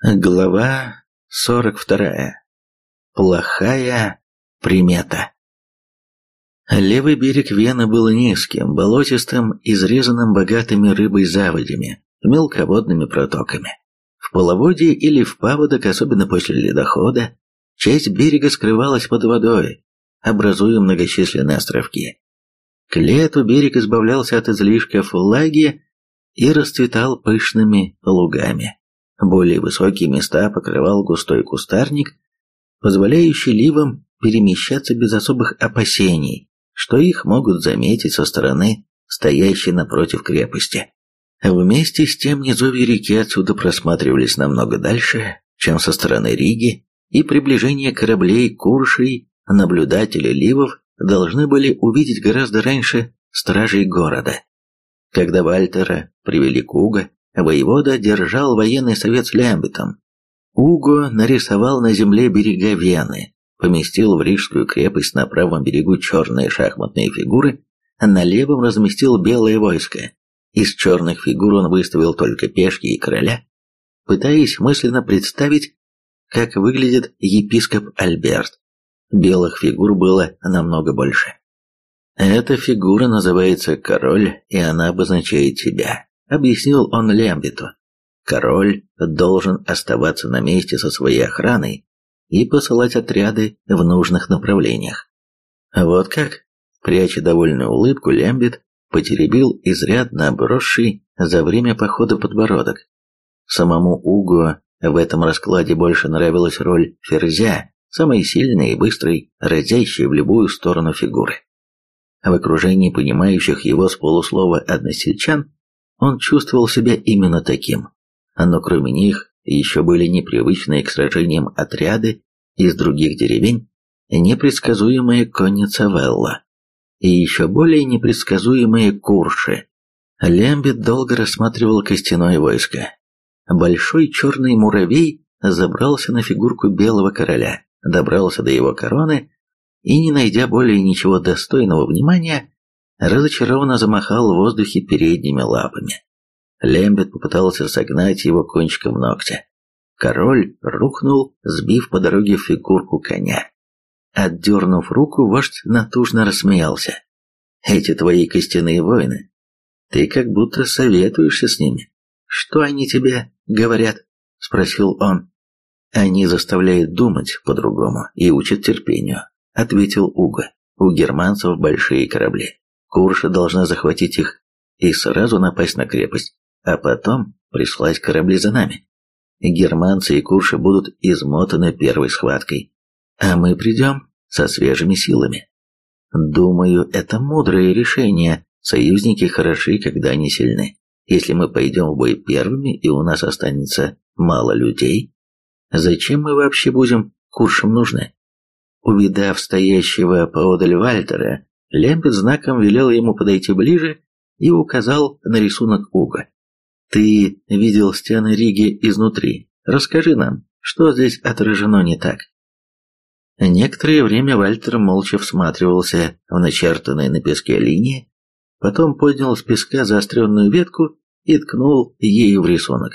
Глава 42. Плохая примета. Левый берег Вены был низким, болотистым, изрезанным богатыми рыбой заводями, мелководными протоками. В половодье или в паводок, особенно после ледохода, часть берега скрывалась под водой, образуя многочисленные островки. К лету берег избавлялся от излишков влаги и расцветал пышными лугами. Более высокие места покрывал густой кустарник, позволяющий ливам перемещаться без особых опасений, что их могут заметить со стороны, стоящей напротив крепости. Вместе с тем низовья реки отсюда просматривались намного дальше, чем со стороны Риги, и приближение кораблей Куршей наблюдатели Ливов должны были увидеть гораздо раньше стражей города. Когда Вальтера привели к Уго, Воевода держал военный совет с Лямбетом. Уго нарисовал на земле берега Вены, поместил в Рижскую крепость на правом берегу черные шахматные фигуры, а на левом разместил белое войско. Из черных фигур он выставил только пешки и короля, пытаясь мысленно представить, как выглядит епископ Альберт. Белых фигур было намного больше. Эта фигура называется король, и она обозначает тебя объяснил он Лембиту. Король должен оставаться на месте со своей охраной и посылать отряды в нужных направлениях. Вот как, пряча довольную улыбку, Лембит потеребил изрядно обросший за время похода подбородок. Самому Уго в этом раскладе больше нравилась роль ферзя, самой сильной и быстрой, разящей в любую сторону фигуры. В окружении понимающих его с полуслова односельчан он чувствовал себя именно таким. Но кроме них еще были непривычные к сражениям отряды из других деревень, непредсказуемая конница Велла и еще более непредсказуемые курши. Лембит долго рассматривал костяное войско. Большой черный муравей забрался на фигурку белого короля, добрался до его короны и, не найдя более ничего достойного внимания, разочарованно замахал в воздухе передними лапами. Лембет попытался согнать его кончиком ногтя. Король рухнул, сбив по дороге фигурку коня. Отдернув руку, вождь натужно рассмеялся. «Эти твои костяные воины, ты как будто советуешься с ними. Что они тебе говорят?» — спросил он. «Они заставляют думать по-другому и учат терпению», — ответил Уго. «У германцев большие корабли. Курша должна захватить их и сразу напасть на крепость, а потом прислать корабли за нами. Германцы и Курши будут измотаны первой схваткой, а мы придем со свежими силами. Думаю, это мудрое решение. Союзники хороши, когда они сильны. Если мы пойдем в бой первыми, и у нас останется мало людей, зачем мы вообще будем Куршам нужны? Увидав стоящего поодаль Вальтера, Лембет знаком велел ему подойти ближе и указал на рисунок Уга. «Ты видел стены Риги изнутри. Расскажи нам, что здесь отражено не так?» Некоторое время Вальтер молча всматривался в начертанные на песке линии, потом поднял с песка заостренную ветку и ткнул ею в рисунок.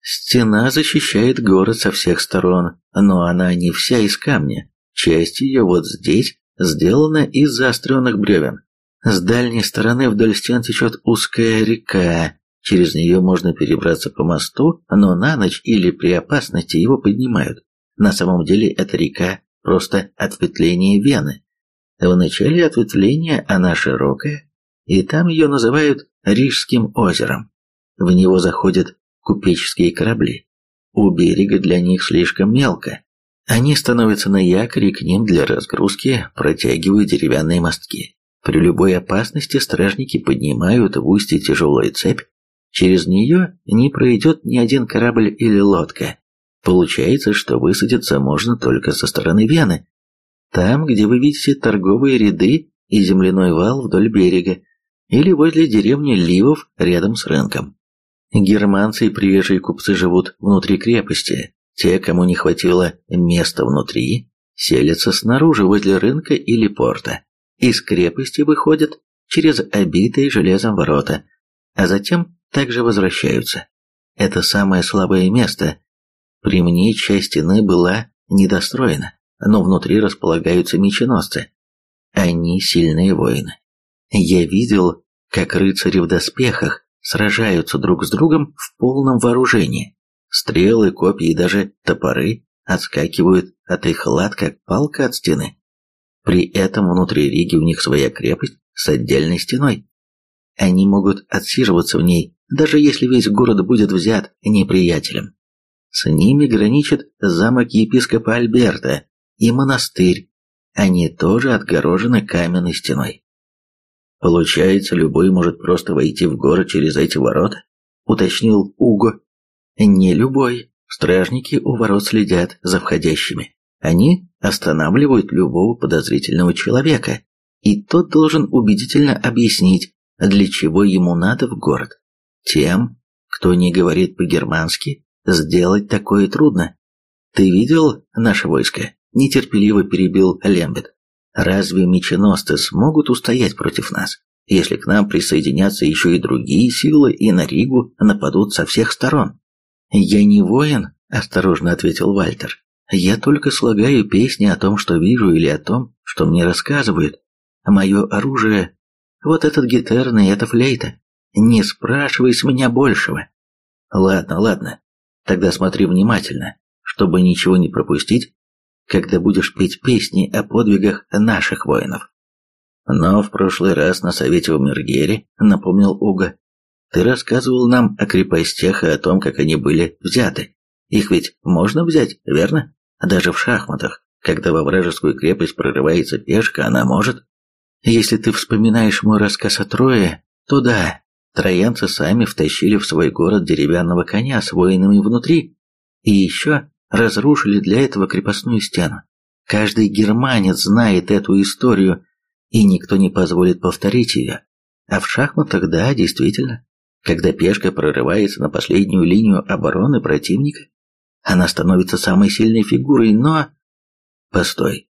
Стена защищает город со всех сторон, но она не вся из камня. Часть ее вот здесь сделана из заостренных бревен. С дальней стороны вдоль стен течет узкая река, через нее можно перебраться по мосту, но на ночь или при опасности его поднимают. На самом деле эта река просто ответвление Вены. В начале ответвления она широкая, и там ее называют Рижским озером. В него заходят купеческие корабли. У берега для них слишком мелко, они становятся на якорь и к ним для разгрузки протягивают деревянные мостки. При любой опасности стражники поднимают в устье тяжелую цепь. Через нее не пройдет ни один корабль или лодка. Получается, что высадиться можно только со стороны Вены. Там, где вы видите торговые ряды и земляной вал вдоль берега, или возле деревни Ливов рядом с рынком. Германцы и приезжие купцы живут внутри крепости, те, кому не хватило места внутри, селятся снаружи возле рынка или порта. Из крепости выходят через обитые железом ворота, а затем также возвращаются. Это самое слабое место. При мне часть стены была недостроена, но внутри располагаются меченосцы. Они сильные воины. Я видел, как рыцари в доспехах сражаются друг с другом в полном вооружении. Стрелы, копья и даже топоры отскакивают от их лад, как палка от стены. При этом внутри Риги у них своя крепость с отдельной стеной. Они могут отсиживаться в ней, даже если весь город будет взят неприятелем. С ними граничит замок епископа Альберта и монастырь. Они тоже отгорожены каменной стеной. Получается, любой может просто войти в город через эти ворота? Уточнил Уго. Не любой. Стражники у ворот следят за входящими. Они останавливают любого подозрительного человека, и тот должен убедительно объяснить, для чего ему надо в город. Тем, кто не говорит по-германски, сделать такое трудно. Ты видел наше войско? Нетерпеливо перебил Лембет. Разве меченосцы смогут устоять против нас, если к нам присоединятся еще и другие силы и на Ригу нападут со всех сторон? «Я не воин», – осторожно ответил Вальтер. «Я только слагаю песни о том, что вижу, или о том, что мне рассказывают. Мое оружие – вот этот гитарный, это флейта. Не спрашивай с меня большего». «Ладно, ладно. Тогда смотри внимательно, чтобы ничего не пропустить, когда будешь петь песни о подвигах наших воинов». Но в прошлый раз на совете в Мергере, напомнил Уга, ты рассказывал нам о крепостях и о том, как они были взяты. Их ведь можно взять, верно? Даже в шахматах, когда во вражескую крепость прорывается пешка, она может. Если ты вспоминаешь мой рассказ о Трое, то да, троянцы сами втащили в свой город деревянного коня с воинами внутри, и еще разрушили для этого крепостную стену. Каждый германец знает эту историю, и никто не позволит повторить ее. А в шахматах, да, действительно, когда пешка прорывается на последнюю линию обороны противника, она становится самой сильной фигурой, но... Постой.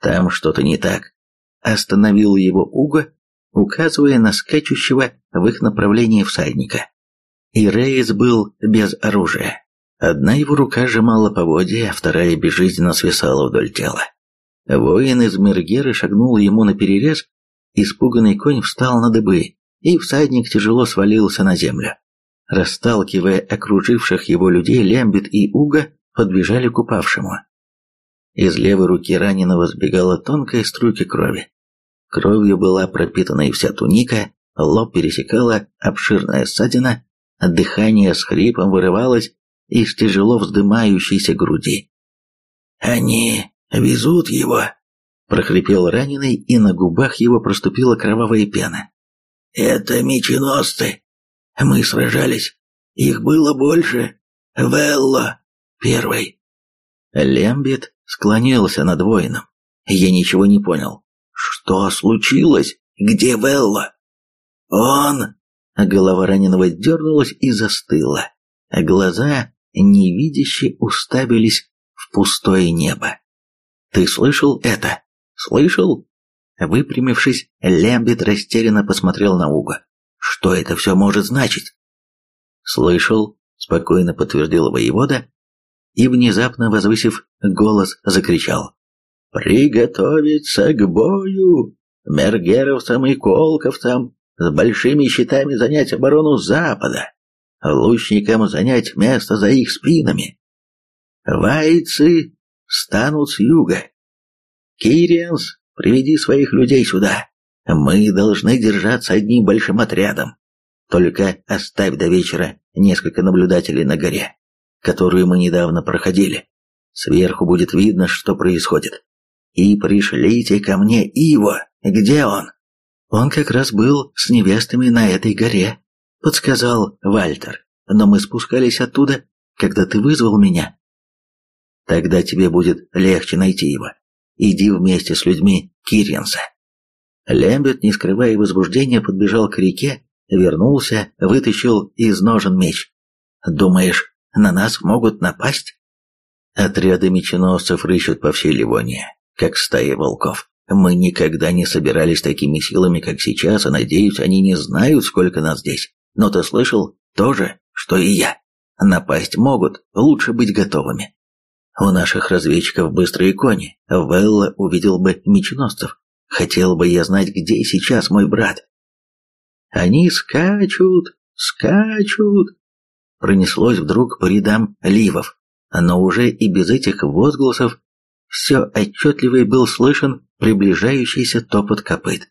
Там что-то не так. Остановил его Уго, указывая на скачущего в их направлении всадника. И Рейс был без оружия. Одна его рука сжимала поводья, а вторая безжизненно свисала вдоль тела. Воин из Мергеры шагнул ему на перерез, испуганный конь встал на дыбы, и всадник тяжело свалился на землю. Расталкивая окруживших его людей, Лямбит и Уга подбежали к упавшему. Из левой руки раненого сбегала тонкая струйка крови. Кровью была пропитана и вся туника, лоб пересекала обширная ссадина, дыхание с хрипом вырывалось из тяжело вздымающейся груди. «Они везут его!» – прохрипел раненый, и на губах его проступила кровавая пена. Это меченосцы. Мы сражались. Их было больше. Велло первый. Лембит склонился над воином. Я ничего не понял. Что случилось? Где Велло? Он... Голова раненого дернулась и застыла. Глаза невидяще уставились в пустое небо. «Ты слышал это? Слышал?» Выпрямившись, Лямбит растерянно посмотрел на Уга. «Что это все может значить?» «Слышал», — спокойно подтвердил воевода, и, внезапно возвысив голос, закричал. «Приготовиться к бою! Мергеровцам и колковцам с большими щитами занять оборону запада, лучникам занять место за их спинами. Вайцы станут с юга. Кириенс Приведи своих людей сюда. Мы должны держаться одним большим отрядом. Только оставь до вечера несколько наблюдателей на горе, которую мы недавно проходили. Сверху будет видно, что происходит. И пришлите ко мне Иво. Где он? Он как раз был с невестами на этой горе, подсказал Вальтер. Но мы спускались оттуда, когда ты вызвал меня. Тогда тебе будет легче найти его. Иди вместе с людьми Киренса. Лембет, не скрывая возбуждения, подбежал к реке, вернулся, вытащил из ножен меч. «Думаешь, на нас могут напасть?» Отряды меченосцев рыщут по всей Ливонии, как стаи волков. Мы никогда не собирались такими силами, как сейчас, и, надеюсь, они не знают, сколько нас здесь. Но ты слышал то же, что и я. Напасть могут, лучше быть готовыми. У наших разведчиков быстрые кони. Велла увидел бы меченосцев. Хотел бы я знать, где сейчас мой брат. Они скачут, скачут. Пронеслось вдруг по рядам ливов, но уже и без этих возгласов все отчетливее был слышен приближающийся топот копыт.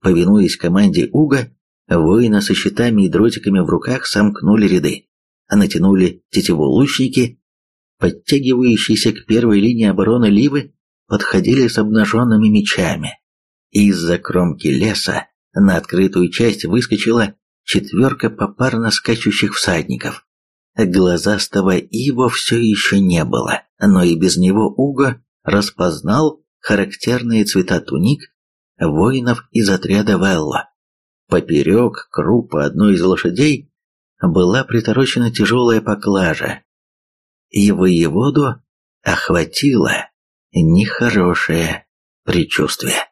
Повинуясь команде Уга, воины со щитами и дротиками в руках сомкнули ряды, натянули тетиву лучники, подтягивающиеся к первой линии обороны Ливы, подходили с обнаженными мечами. Из-за кромки леса на открытую часть выскочила четверка попарно скачущих всадников. Глазастого Иво все еще не было, но и без него Уго распознал характерные цвета туник воинов из отряда Велло. Поперек крупа одной из лошадей была приторочена тяжелая поклажа, и воеводу охватило нехорошее предчувствие.